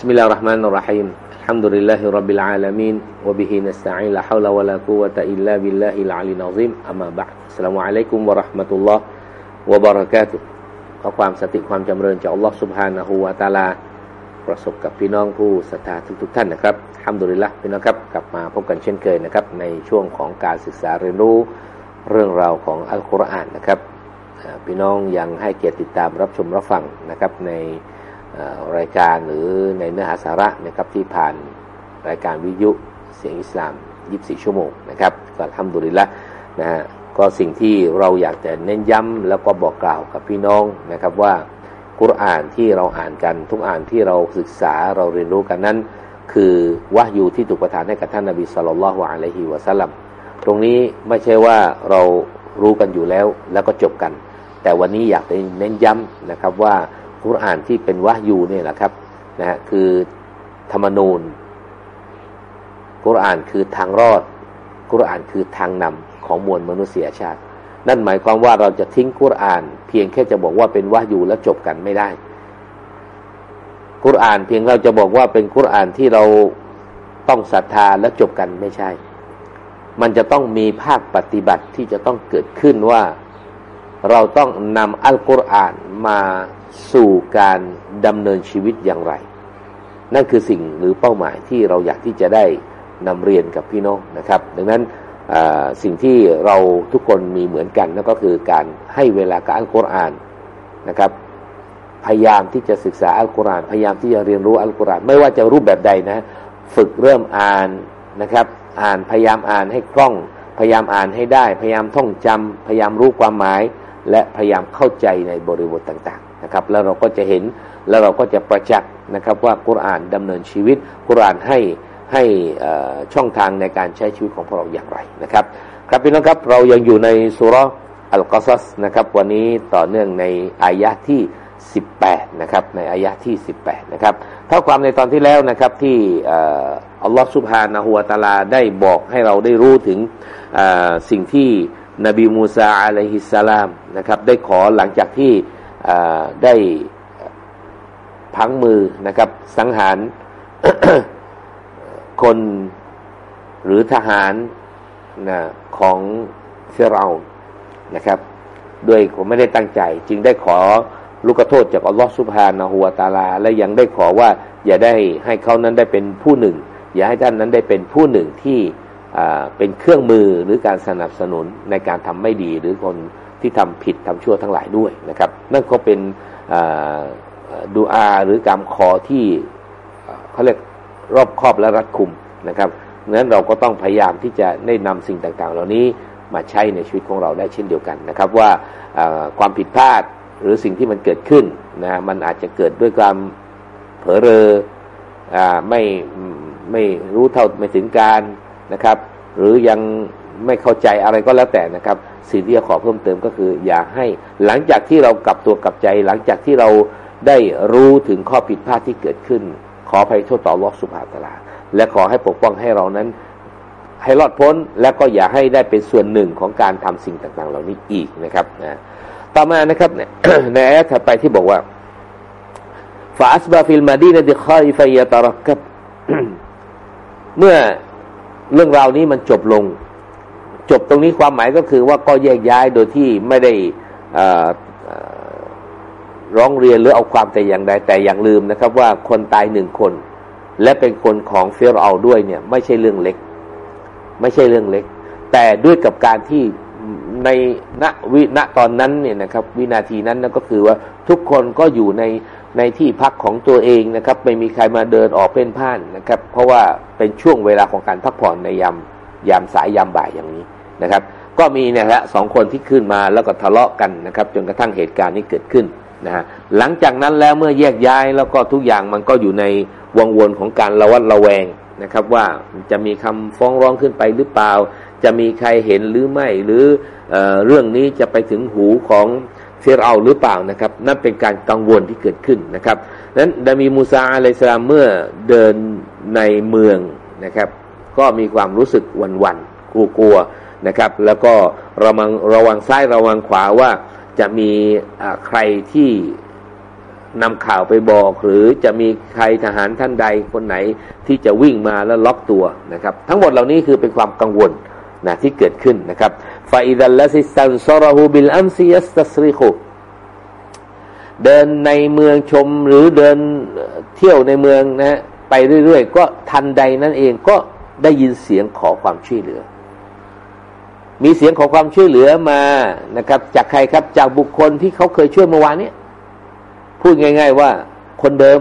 بسم الله الرحمن الرحيم الحمد لله رب العالمين وبه نستعين لا حول ولا قوة إلا بالله العلي العظيم أما بعد السلام عليكم ورحمة الله وبركاته ขอความสติความจำเริญจากอัลลอฮ์ سبحانه และ تعالى ประสบกับพี่น้องผู้ศรัทธาทุกๆทท่านนะครับฮัมดุลิละพี่น้องครับกลับมาพบกันเช่นเคยนะครับในช่วงของการศึกษาเรียนรู้เรื่องราวของอัลกุรอานนะครับพี่น้องยังให้เกียรติติดตามรับชมรับฟังนะครับใน รายการหรือในเนื้อหาสาระนะครับที่ผ่านรายการวิทยุเสียงอิสลาม 24 ชั่วโมงนะครับก็ทำดุลิละนะฮะก็สิ่งที่เราอยากจะเน้นย้ำแล้วก็บอกกล่าวกับพี่น้องนะครับว่ากุรอานที่เราอ่านกัน ทุกอ่านที่เราศึกษาเราเรียนรู้กันนั้น คือวะยูที่ถูกประทานให้กับท่านนบีสุลต่านละฮ์อะลัยฮิวะสัลลัมตรงนี้ไม่ใช่ว่าเรารู้กันอยู่แล้วแล้วก็จบกัน แต่วันนี้อยากจะเน้นย้ำนะครับว่า กุรอานที่เป็นวะยูเนี่ยแหละครับนะฮะคือธรรมนูญ กุรอานคือทางรอด กุรอานคือทางนำของมวลมนุษยชาติ นั่นหมายความว่าเราจะทิ้งกุรอาน เพียงแค่จะบอกว่าเป็นวะยูแล้วจบกันไม่ได้ กุรอานเพียงเราจะบอกว่าเป็นกุรอานที่เราต้องศรัทธาและจบกันไม่ใช่ มันจะต้องมีภาคปฏิบัติที่จะต้องเกิดขึ้นว่า เราต้องนำอัลกุรอานมา สู่การดำเนินชีวิตอย่างไร นั่นคือสิ่งหรือเป้าหมายที่เราอยากที่จะได้นำเรียนกับพี่น้องนะครับ ดังนั้นสิ่งที่เราทุกคนมีเหมือนกันนั่นก็คือการให้เวลากับอัลกุรอานนะครับ พยายามที่จะศึกษาอัลกุรอาน พยายามที่จะเรียนรู้อัลกุรอาน ไม่ว่าจะรูปแบบใดนะ ฝึกเริ่มอ่านนะครับ อ่านพยายามอ่านให้คล่อง พยายามอ่านให้ได้ พยายามท่องจำพยายามรู้ความหมาย และพยายามเข้าใจในบริบทต่างๆ นะครับ แล้วเราก็จะเห็นแล้วเราก็จะประจักษ์นะครับว่ากุรอานดำเนินชีวิตกุรอานให้ให้ช่องทางในการใช้ชีวิตของพวกเราอย่างไรนะครับ ครับพี่น้องครับเรายังอยู่ในสุรอัลกอซัสนะครับ วันนี้ต่อเนื่องในอายะที่ 18 นะครับ ในอายะที่ 18 นะครับเท่าความในตอนที่แล้วนะครับที่อัลลอฮฺสุบฮานะฮูวาตาลาได้บอกให้เราได้รู้ถึงสิ่งที่นบีมูซาอะลัยฮิสสลามนะครับ ได้ขอหลังจากที่ ได้พังมือนะครับสังหารคนหรือทหารนะของเฟรานะครับด้วยผมไม่ได้ตั้งใจ จึงได้ขอลูกโทษจากอัลลอฮฺสุบฮานะฮูวาตาลา และยังได้ขอว่าอย่าได้ให้เขานั้นได้เป็นผู้หนึ่ง อย่าให้ท่านนั้นได้เป็นผู้หนึ่งที่เป็นเครื่องมือหรือการสนับสนุนในการทำไม่ดีหรือคน ที่ทำผิดทำชั่วทั้งหลายด้วยนะครับ นั่นก็เป็นดูอาหรือการขอที่เขาเรียกรอบครอบและรัดคุมนะครับนั้นเราก็ต้องพยายามที่จะได้นำสิ่งต่างๆ เหล่านี้มาใช้ในชีวิตของเราได้เช่นเดียวกันนะครับ ว่าความผิดพลาดหรือสิ่งที่มันเกิดขึ้นนะมันอาจจะเกิดด้วยความเผลอเรออไม่ไม่รู้เท่าไม่ถึงการนะครับ หรือยัง ไม่เข้าใจอะไรก็แล้วแต่นะครับ สิ่งที่จะขอเพิ่มเติมก็คือ อยากให้หลังจากที่เรากลับตัวกลับใจ หลังจากที่เราได้รู้ถึงข้อผิดพลาดที่เกิดขึ้น ขอภัยโทษต่ออัลลอฮ์ซุบฮานะฮูวะตะอาลา และขอให้ปกป้องให้เรานั้น ให้รอดพ้นและก็อย่าให้ได้เป็นส่วนหนึ่งของการทำสิ่งต่างๆ เหล่านี้อีกนะครับนะต่อมานะครับในอายะถัดไปที่บอกว่าفأصبح في المدينة خائفا يترقبเมื่อเรื่องราวนี้มันจบลง จบตรงนี้ความหมายก็คือว่าก็แยกย้ายโดยที่ไม่ได้ร้องเรียนหรือเอาความแต่อย่างใดแต่อย่างลืมนะครับ ว่าคนตายหนึ่งคน และเป็นคนของเฟรเอาด้วยเนี่ย ไม่ใช่เรื่องเล็ก ไม่ใช่เรื่องเล็ก แต่ด้วยกับการที่ในณวิณตอนนั้นเนี่ยนะครับ วินาทีนั้นนั่นก็คือว่าทุกคนก็อยู่ในในที่พักของตัวเองนะครับ ไม่มีใครมาเดินออกเพ่นพ่านนะครับ เพราะว่าเป็นช่วงเวลาของการพักผ่อนในยามยามสายยามบ่ายอย่างนี้ นะครับ ก็มีนี่ยฮะสองคนที่ขึ้นมาแล้วก็ทะเลาะกันนะครับ จนกระทั่งเหตุการณ์นี้เกิดขึ้นนะฮะหลังจากนั้นแล้วเมื่อแยกย้ายแล้วก็ทุกอย่างมันก็อยู่ในวงวนของการระวัดระแวงนะครับ ว่าจะมีคำฟ้องร้องขึ้นไปหรือเปล่า จะมีใครเห็นหรือไม่หรือเอเรื่องนี้จะไปถึงหูของเฟรเอาหรือเปล่านะครับ นั่นเป็นการกังวลที่เกิดขึ้นนะครับนั้นดามีมูซาอะลัยสลามเมื่อเดินในเมืองนะครับ ก็มีความรู้สึกวันวันกลัวกลัว นะครับ แล้วก็ระวังระวังซ้ายระวังขวาว่าจะมีใครที่นำข่าวไปบอก หรือจะมีใครทหารท่านใดคนไหนที่จะวิ่งมาแล้วล็อกตัวนะครับ ทั้งหมดเหล่านี้คือเป็นความกังวลนะที่เกิดขึ้นนะครับฟาอิดัลละซิสันซอรหูบิลอัมซียัสตัสริคุเดินในเมืองชมหรือเดินเที่ยวในเมืองนะไปเรื่อยๆ ก็ทันใดนั่นเองก็ได้ยินเสียงขอความช่วยเหลือ มีเสียงขอความช่วยเหลือมานะครับ จากใครครับจากบุคคลที่เขาเคยช่วยเมื่อวานนี้พูดง่าย ๆ ว่าคนเดิม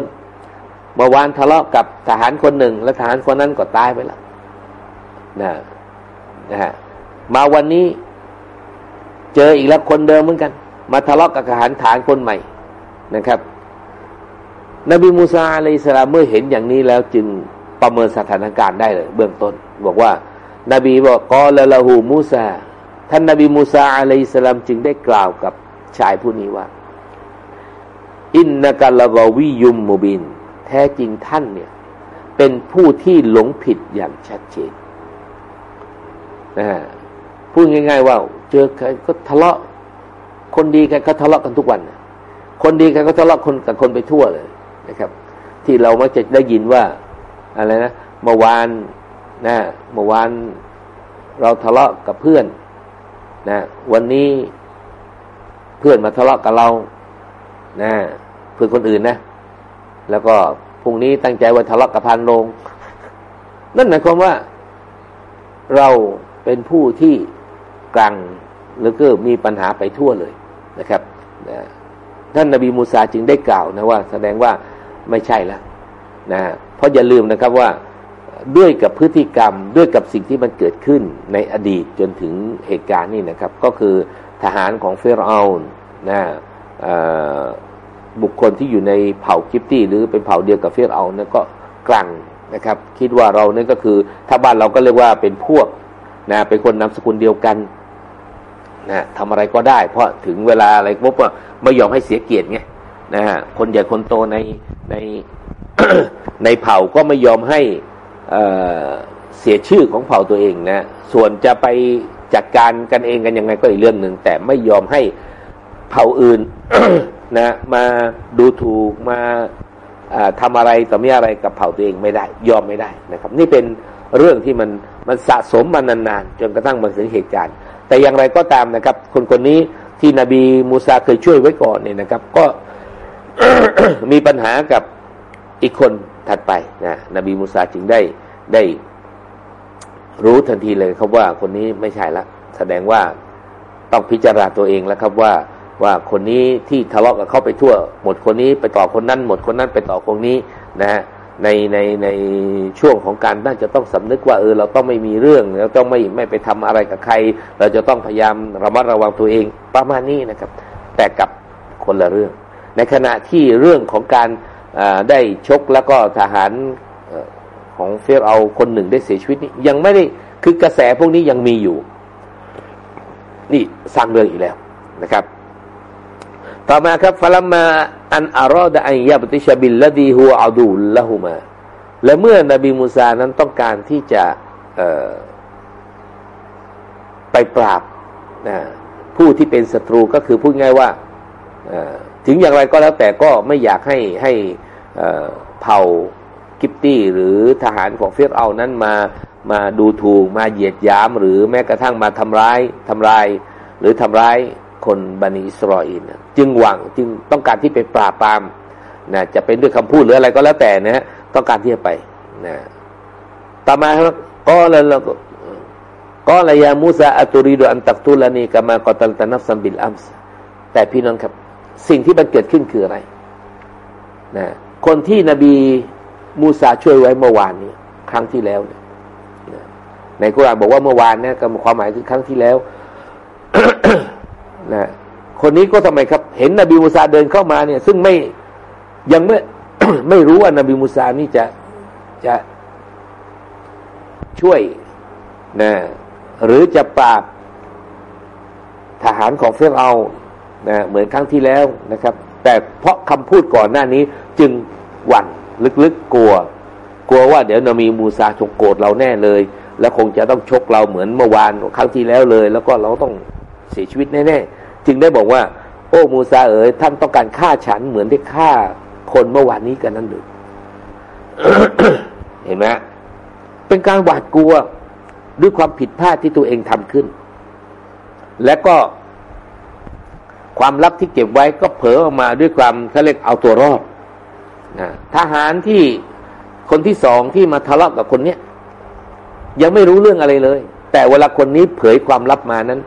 เมื่อวานทะเลาะกับทหารคนหนึ่ง และทหารคนนั้นก็ตายไปแล้วนะนะฮะมาวันนี้เจออีกแล้วคนเดิมเหมือนกัน มาทะเลาะกับทหารฐานคนใหม่นะครับ นบีมูซาอะลัยสลามเมื่อเห็นอย่างนี้แล้วจึงประเมินสถานการณ์ได้เลย เบื้องต้น บอกว่า นบีบอกกอละละหูมูซาท่านนบีมูซาอะลัยสลามจึงได้กล่าวกับชายผู้นี้ว่า อินนักละกวิยุมมูบิน แท้จริงท่านเนี่ย เป็นผู้ที่หลงผิดอย่างชัดเจนนะฮะพูดง่าย ๆ ว่า เจอใครก็ทะเลาะ คนดีกันก็ทะเลาะกันทุกวัน คนดีกันก็ทะเลาะคนกับคนไปทั่วเลยนะครับ ที่เรามักจะได้ยินว่า อะไรนะเมื่อวาน นะเมื่อวานเราทะเลาะกับเพื่อนนะวันนี้เพื่อนมาทะเลาะกับเรานะเพื่อนคนอื่นนะ แล้วก็พรุ่งนี้ตั้งใจว่าทะเลาะกับพันลง นั่นหมายความว่า เราเป็นผู้ที่กลางหรือก็มีปัญหาไปทั่วเลยนะครับท่านนบีมูซาจึงได้กล่าวนะว่า แสดงว่าไม่ใช่แล้วนะเพราะอย่าลืมนะครับว่า ด้วยกับพฤติกรรมด้วยกับสิ่งที่มันเกิดขึ้นในอดีตจนถึงเหตุการณ์นี้นะครับ ก็คือทหารของเฟรเอาลนะบุคคลที่อยู่ในเผ่ากิฟตี้หรือเป็นเผ่าเดียวกับเฟรเอานั่นก็กลั่งนะครับ คิดว่าเรานั่นก็คือถ้าบ้านเราก็เรียกว่าเป็นพวกนะเป็นคนนามสกุลเดียวกันนะทำอะไรก็ได้ เพราะถึงเวลาอะไรปุ๊บก็ไม่ยอมให้เสียเกียรติไงนะฮะคนใหญ่คนโตในในในเผ่าก็ไม่ยอมให้ เเสียชื่อของเผ่าตัวเองนะ ส่วนจะไปจัดการกันเองกันยังไงก็อีกเรื่องหนึ่ง แต่ไม่ยอมให้เผ่าอื่นนะมาดูถูกมาทำอะไรต่อมีอะไรกับเผ่าตัวเองไม่ได้ ยอมไม่ได้นะครับ นี่เป็นเรื่องที่มันมันสะสมมานานๆจนกระทั่งมาถึงเหตุการณ์ แต่อย่างไรก็ตามนะครับ คนคนนี้ที่นบีมูซาเคยช่วยไว้ก่อนเนี่ยนะครับ ก็มีปัญหากับอีกคน ถัดไปนะนบีมูซาจึงได้ได้รู้ทันทีเลยครับว่าคนนี้ไม่ใช่ละ แสดงว่าต้องพิจารณาตัวเองแล้วครับว่าว่าคนนี้ที่ทะเลาะกับเขาไปทั่ว หมดคนนี้ไปต่อคนนั้น หมดคนนั้นไปต่อคนนี้นะฮะในในในช่วงของการน่าจะต้องสำนึกว่าเออเราต้องไม่มีเรื่องเราต้องไม่ไม่ไปทำอะไรกับใคร เราจะต้องพยายามระมัดระวังตัวเองประมาณนี้นะครับ แต่กับคนละเรื่อง ในขณะที่เรื่องของการ ได้ชกแล้วก็ทหารของเฟรเอาคนหนึ่งได้เสียชีวิตนี่ยังไม่ได้คือกระแสพวกนี้ยังมีอยู่ นี่สร้างเรื่องอีกแล้วนะครับ ต่อมาครับฟลัมมาอันอารอดอันยาบติชบิลละดีฮัวอาดูลละหุมาและเมื่อนบีมูซานั้นต้องการที่จะไปปราบผู้ที่เป็นศัตรูก็คือพูดง่ายว่า ถึงอย่างไรก็แล้วแต่ก็ไม่อยากให้ให้เผ่ากิบตี้หรือทหารของฟิรเอาน์นั้นมามาดูถูกมาเหยียดยาม หรือแม้กระทั่งมาทำร้ายทำลาย หรือทำร้ายคนบนีอิสราเอลจึงหวังจึงต้องการที่ไปปราบปรามนะจะเป็นด้วยคำพูดหรืออะไรก็แล้วแต่นะฮะต้องการที่จะไปนะต่อมาก็แล้วقال يا موسى أتريد أن تقتلني كما قتلت نفسا بالأمسแต่พี่น้องครับ สิ่งที่มันเกิดขึ้นคืออะไรนะคนที่นบีมูซาช่วยไว้เมื่อวานนี้ครั้งที่แล้วเนี่ยในกุรานบอกว่าเมื่อวานเนี่ยความหมายคือครั้งที่แล้วนะคนนี้ก็ทำไมครับ เห็นนบีมูซาเดินเข้ามาเนี่ย ซึ่งไม่ยังไม่ไม่รู้ว่านบีมูซานี่จะจะช่วยนะหรือจะปราบทหารของเฟรเอา นะเหมือนครั้งที่แล้วนะครับ แต่เพราะคำพูดก่อนหน้านี้จึงหวั่นลึกๆกลัว กลัวว่าเดี๋ยวนบีมูซาชกโกรธเราแน่เลย แล้วคงจะต้องชกเราเหมือนเมื่อวานครั้งที่แล้วเลย แล้วก็เราต้องเสียชีวิตแน่ๆจึงได้บอกว่า โอ้มูซาเอ๋ยท่านต้องการฆ่าฉันเหมือนที่ฆ่าคนเมื่อวานนี้กันนั่นหรือเห็นไหมเป็นการหวาดกลัวด้วยความผิดพลาดที่ตัวเองทำขึ้น และก็ ความลับที่เก็บไว้ก็เผยออกมาด้วยความเขาเรียกเอาตัวรอดนะทหารที่คนที่สองที่มาทะเลาะกับคนเนี้ยยังไม่รู้เรื่องอะไรเลย แต่เวลาคนนี้เผยความลับมานั้น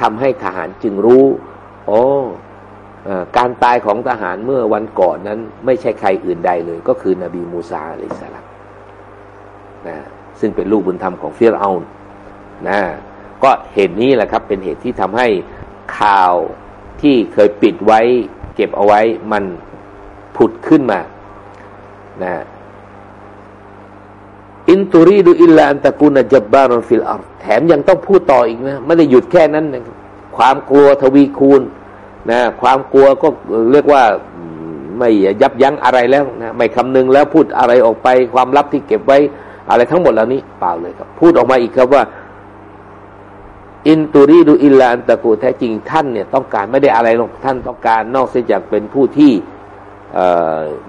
ทำให้ทหารจึงรู้โอ้การตายของทหารเมื่อวันก่อนนั้น ไม่ใช่ใครอื่นใดเลย ก็คือนบีมูซาอะลัยฮิสสลามนะซึ่งเป็นลูกบุญธรรมของฟิรเอาน์นะก็เหตุนี้แหละครับ เป็นเหตุที่ทำให้ข่าว ที่เคยปิดไว้ เก็บเอาไว้มันผุดขึ้นมานะإن تريد إلا أن تكون جبارا في الأرضแถมยังต้องพูดต่ออีกนะ ไม่ได้หยุดแค่นั้นนะความกลัวทวีคูณนะความกลัวก็เรียกว่าไม่ยับยั้งอะไรแล้วนะไม่คำนึงแล้วพูดอะไรออกไป ความลับที่เก็บไว้อะไรทั้งหมดเหล่านี้เปล่าเลยครับ พูดออกมาอีกครับว่า อินตุรีดูอิลลาอันตะกูแท้จริงท่านเนี่ยต้องการไม่ได้อะไรหรอกท่านต้องการนอกเสียจากเป็นผู้ที่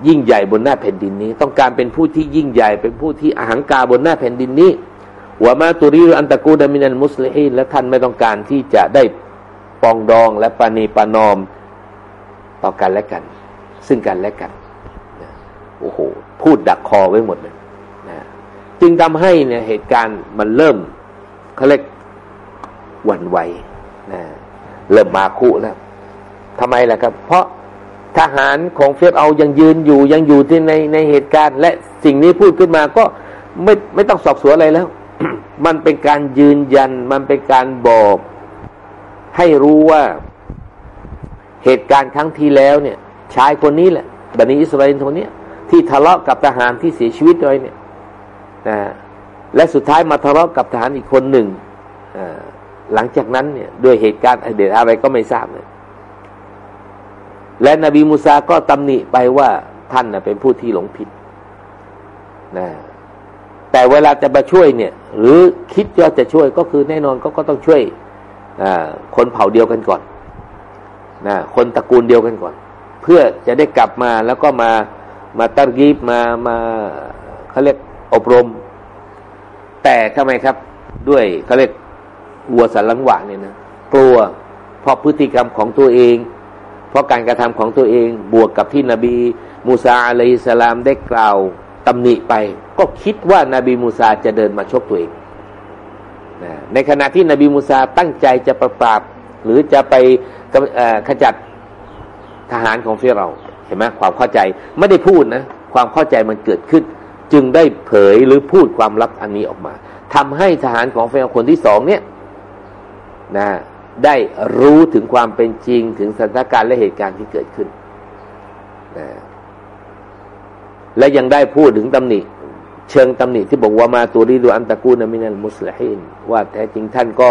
ยิ่งใหญ่บนหน้าแผ่นดินนี้ ต้องการเป็นผู้ที่ยิ่งใหญ่เป็นผู้ที่อาหังกาบนหน้าแผ่นดินนี้วามาตุรีอันตะกูดามินันมุสลิมและท่านไม่ต้องการที่จะได้ปองดองและปานีปานอมต่อกันและกัน ซึ่งกันและกันโอ้โหพูดดักคอไว้หมดเลยนะจึงทำให้เนี่ยเหตุการณ์มันเริ่มเขาเรียก วันไหวนะเริ่มมาคุแล้วทำไมล่ะครับ เพราะทหารของเฟรเอายังยืนอยู่ยังอยู่ที่ในในเหตุการณ์ และสิ่งนี้พูดขึ้นมาก็ไม่ไม่ต้องสอบสวนอะไรแล้ว มันเป็นการยืนยัน มันเป็นการบอก ให้รู้ว่าเหตุการณ์ครั้งที่แล้วเนี่ยชายคนนี้แหละบันิอิสราเอลคนนี้ที่ทะเลาะกับทหารที่เสียชีวิตเลยเนี่ยนะและสุดท้ายมาทะเลาะกับทหารอีกคนหนึ่ง หลังจากนั้นเนี่ยด้วยเหตุการณ์เด็ดอะไรก็ไม่ทราบเลยและนบีมูซาก็ตำหนิไปว่าท่านนะเป็นผู้ที่หลงผิดนะแต่เวลาจะมาช่วยเนี่ย หรือคิดว่าจะช่วยก็คือแน่นอนก็ก็ต้องช่วยคนเผ่าเดียวกันก่อนนะคนตระกูลเดียวกันก่อน เพื่อจะได้กลับมาแล้วก็มามาตั้งกีบมามาเขาเรียกอบรม แต่ทำไมครับ ด้วยเขาเรียก วัวสันลังหวะเนี่ยนะกลัวเพราะพฤติกรรมของตัวเอง เพราะการกระทำของตัวเองบวกกับที่นบีมูซาอะลัยสลามได้กล่าวตำหนิไป ก็คิดว่านาบีมูซาจะเดินมาชกตัวเองในขณะที่นบีมูซาตั้งใจจะประปราบ หรือจะไปขจัดทหารของฟิเราเห็นไหมความเข้าใจไม่ได้พูดนะความเข้าใจมันเกิดขึ้น จึงได้เผยหรือพูดความลับอันนี้ออกมาทำให้ทหารของฟิเราคนที่สองเนี่ย นะได้รู้ถึงความเป็นจริงถึงสถานการณ์และเหตุการณ์ที่เกิดขึ้นนะและยังได้พูดถึงตำหนิเชิงตำหนิที่บอกว่ามาตัวรีดูอันตะกูนมินัลมุสลิมว่าแท้จริงท่านก็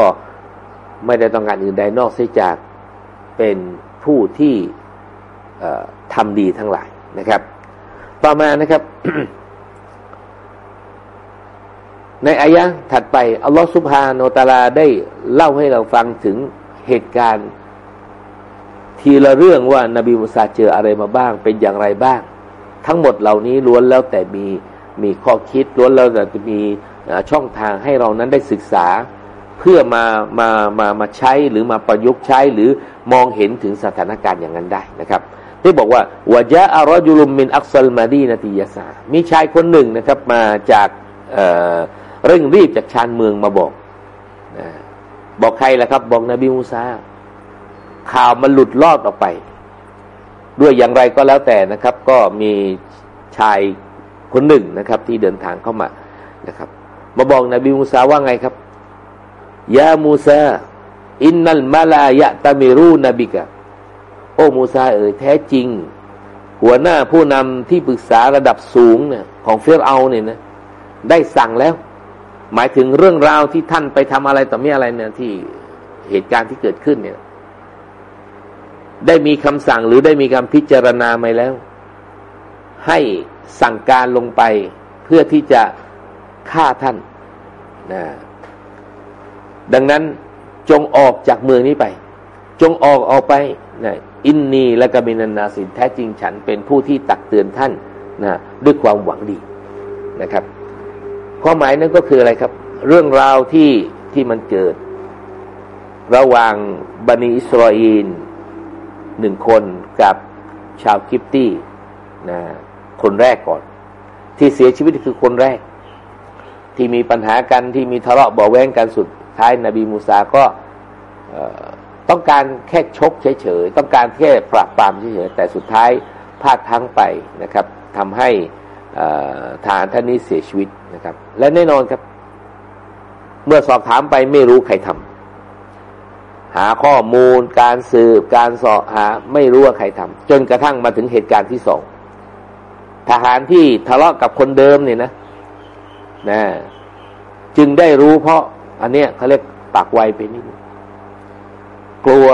ไม่ได้ต้องการอื่นใดนอกเสียจากเป็นผู้ที่ทำดีทั้งหลายนะครับ ต่อมานะครับ ในอายะถัดไป อัลลอฮฺสุบฮาโนตาลาได้เล่าให้เราฟังถึงเหตุการณ์ ทีละเรื่องว่านาบีมุสาเจออะไรมาบ้าง เป็นอย่างไรบ้าง ทั้งหมดเหล่านี้ล้วนแล้วแต่มีมีข้อคิดล้วนแล้วแต่มีช่องทางให้เรานั้นได้ศึกษา เพื่อมามามามาใช้หรือมาประยุกต์ใช้หรือมองเห็นถึงสถานการณ์อย่างนั้นได้นะครับที่บอกว่าวะจาอารจุลุมมินอักซัลมาดีนาติยาสามีชายคนหนึ่งนะครับมาจาก เร่งรีบจากชานเมืองมาบอกบอกใครล่ะครับ บอกนบีมูซาข่าวมันหลุดลอดออกไป ด้วยอย่างไรก็แล้วแต่นะครับ ก็มีชายคนหนึ่งนะครับ ที่เดินทางเข้ามานะครับ มาบอกนบีมูซาว่าไงครับยามูซาอินนัลมาลายะตามิรูนบิกะโอ้มูซาเอ๋ยแท้จริง หัวหน้าผู้นำที่ปรึกษาระดับสูงเนี่ยของเฟรเอาเนี่ยนะ ได้สั่งแล้ว หมายถึงเรื่องราวที่ท่านไปทำอะไรต่อมีอะไรเนี่ยที่เหตุการณ์ที่เกิดขึ้นเนี่ย ได้มีคำสั่งหรือได้มีการพิจารณาไหมแล้ว ให้สั่งการลงไปเพื่อที่จะฆ่าท่านนะดังนั้นจงออกจากเมืองนี้ไป จงออกออกไปนะอินนีและกามินันนาสินแท้จริงฉันเป็นผู้ที่ตักเตือนท่านนะด้วยความหวังดีนะครับ ความหมายนั้นก็คืออะไรครับ เรื่องราวที่ที่มันเกิด ระหว่างบันิอิสราเอลหนึ่งคนกับชาวคิปตี้นะคนแรกก่อน ที่เสียชีวิตคือคนแรก ที่มีปัญหากันที่มีทะเลาะเบาแวงกันสุดท้ายนบีมูซาก็ต้องการแค่ชกเฉยๆ ต้องการแค่ปราบปรามเฉยๆ แต่สุดท้ายพลาดทั้งไปนะครับทำให้ ทหารท่านนี้เสียชีวิตนะครับ และแน่นอนครับ เมื่อสอบถามไปไม่รู้ใครทำหาข้อมูล การสืบ การสอบหาไม่รู้ว่าใครทำจนกระทั่งมาถึงเหตุการณ์ที่สองทหารที่ทะเลาะกับคนเดิมเนี่ยนะนะจึงได้รู้เพราะอันเนี้ยเขาเรียกปากไวไปนิดกลัว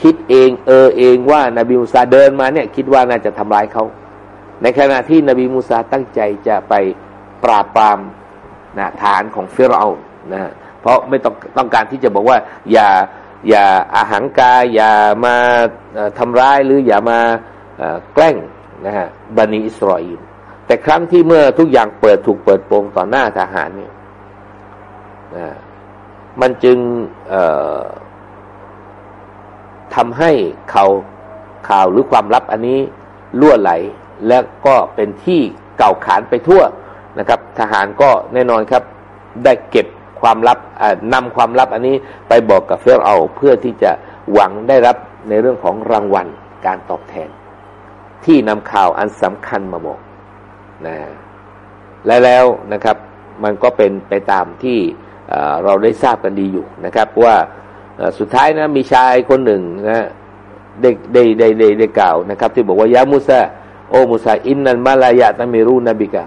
คิดเอง เออเองว่านาบีมูซาเดินมาเนี่ย คิดว่าน่าจะทำร้ายเขา ในขณะที่นบีมูซาตั้งใจจะไปปราบปรามนะฐานของเฟรเอานะเพราะไม่ต้องต้องการที่จะบอกว่า อย่าอย่าอาหังกาอย่ามาทำร้ายหรืออย่ามาแกล้งนะฮะบันิอิสราเอลแต่ครั้งที่เมื่อทุกอย่างเปิดถูกเปิดโปงต่อหน้าทหารเนี่ยนะมันจึงทำให้เขาข่าวหรือความลับอันนี้ล่วไหล และก็เป็นที่เก่าขานไปทั่วนะครับ ทหารก็แน่นอนครับได้เก็บความลับนำความลับอันนี้ไปบอกกับเฟรเอาเพื่อที่จะหวังได้รับในเรื่องของรางวัลการตอบแทน ที่นำข่าวอันสำคัญมาบอกนะและแล้วนะครับมันก็เป็นไปตามที่เราได้ทราบกันดีอยู่นะครับ ว่าสุดท้ายนะมีชายคนหนึ่งนะได้ได้ได้ได้ได้กล่าวนะครับ ที่บอกว่ายามุซา โอมุซาอินนันมาลายะตามิรูนบิกา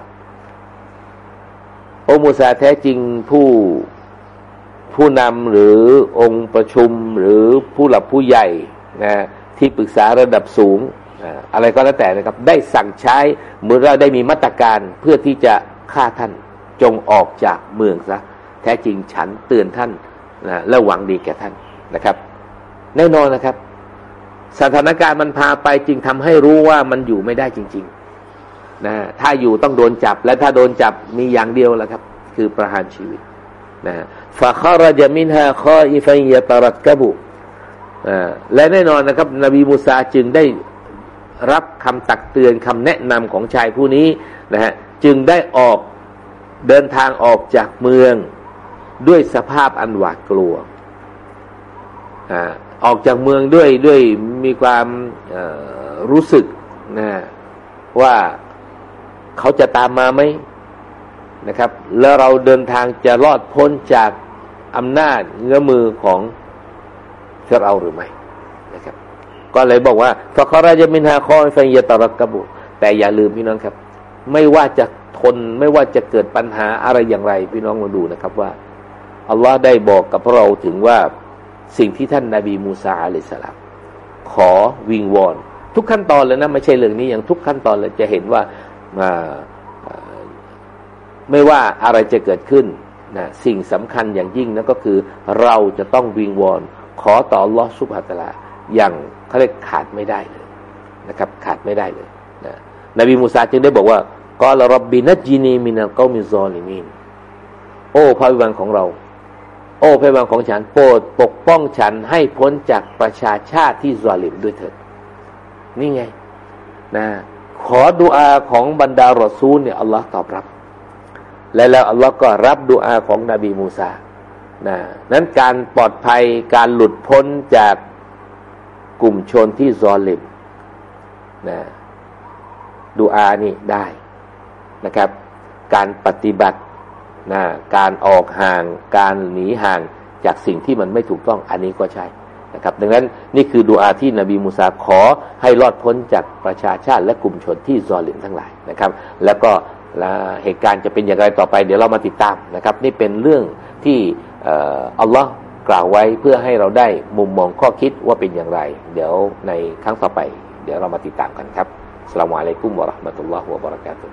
โอมุซาแท้จริงผู้ผู้นำหรือองค์ประชุมหรือผู้หลักผู้ใหญ่นะที่ปรึกษาระดับสูง อะไรก็แล้วแต่นะครับ ได้สั่งใช้เมื่อเราได้มีมาตรการเพื่อที่จะฆ่าท่านจงออกจากเมืองซะแท้จริงฉันเตือนท่านนะและหวังดีแก่ท่านนะครับ แน่นอนนะครับ สถานการณ์มันพาไปจึงทำให้รู้ว่ามันอยู่ไม่ได้จริงๆนะถ้าอยู่ต้องโดนจับ และถ้าโดนจับมีอย่างเดียวแหละครับ คือประหารชีวิตนะฟาคาราจมินฮาคออิฟัยยตรักกบุและแน่นอนนะครับ นบีมูซาจึงได้รับคำตักเตือนคำแนะนำของชายผู้นี้นะฮะจึงได้ออกเดินทางออกจากเมืองด้วยสภาพอันหวาดกลัวออกจากเมืองด้วยด้วย มีความรู้สึกนะว่าเขาจะตามมาไหมนะครับ แล้วเราเดินทางจะรอดพ้นจากอำนาจเงื้อมือของเฟรเอาหรือไม่นะครับ ก็เลยบอกว่าฟะคาราจะมินฮาคอยฟังยตรักกบุ แต่อย่าลืมพี่น้องครับ ไม่ว่าจะทนไม่ว่าจะเกิดปัญหาอะไรอย่างไร พี่น้องมาดูนะครับว่าอัลลอฮ์ได้บอกกับเราถึงว่าสิ่งที่ท่านนาบีมูซาอะลัยฮิสสลาม ขอวิงวอนทุกขั้นตอนเลยนะ ไม่ใช่เรื่องนี้อย่างทุกขั้นตอนเลยจะเห็นว่าไม่ว่าอะไรจะเกิดขึ้นนะสิ่งสำคัญอย่างยิ่งนั่นก็คือเราจะต้องวิงวอนขอต่ออัลลอฮ์ซุบฮานะฮูวะตะอาลาอย่างเขาเรียกขาดไม่ได้เลยนะครับ ขาดไม่ได้เลยนะนบีมูซาจึงได้บอกว่าقال رب نجني من القوم الظالمينโอ้พระวิบันของเรา โอ้พระบังของฉันโปรดปก ป้องฉันให้พ้นจากประชาชาติที่ซาลิมด้วยเถิด นี่ไงนะขอดุอาของบรรดารอซูลเนี่ยอัลลอฮ์ตอบรับ และแล้วอัลลอฮ์ก็รับดุอาของนบีมูซานะนั้นการปลอดภัยการหลุดพ้นจากกลุ่มชนที่ซอลิมนะดูอานี่ได้นะครับ การปฏิบัตินะการออกห่าง การหนีห่าง จากสิ่งที่มันไม่ถูกต้องอันนี้ก็ใช่นะครับดังนั้นนี่คือดูอาที่นบีมูซาขอให้รอดพ้นจากประชาชาติและกลุ่มชนที่ซอลิมทั้งหลายนะครับ แล้วก็เหตุการณ์จะเป็นอย่างไรต่อไป เดี๋ยวเรามาติดตามนะครับนี่เป็นเรื่องที่อัลลอฮ์กล่าวไว้เพื่อให้เราได้มุมมองข้อคิดว่าเป็นอย่างไร เดี๋ยวในครั้งต่อไป เดี๋ยวเรามาติดตามกันครับสลามอะลัยกุมวะราะห์มะตุลลอฮ์วะบะเราะกาตุ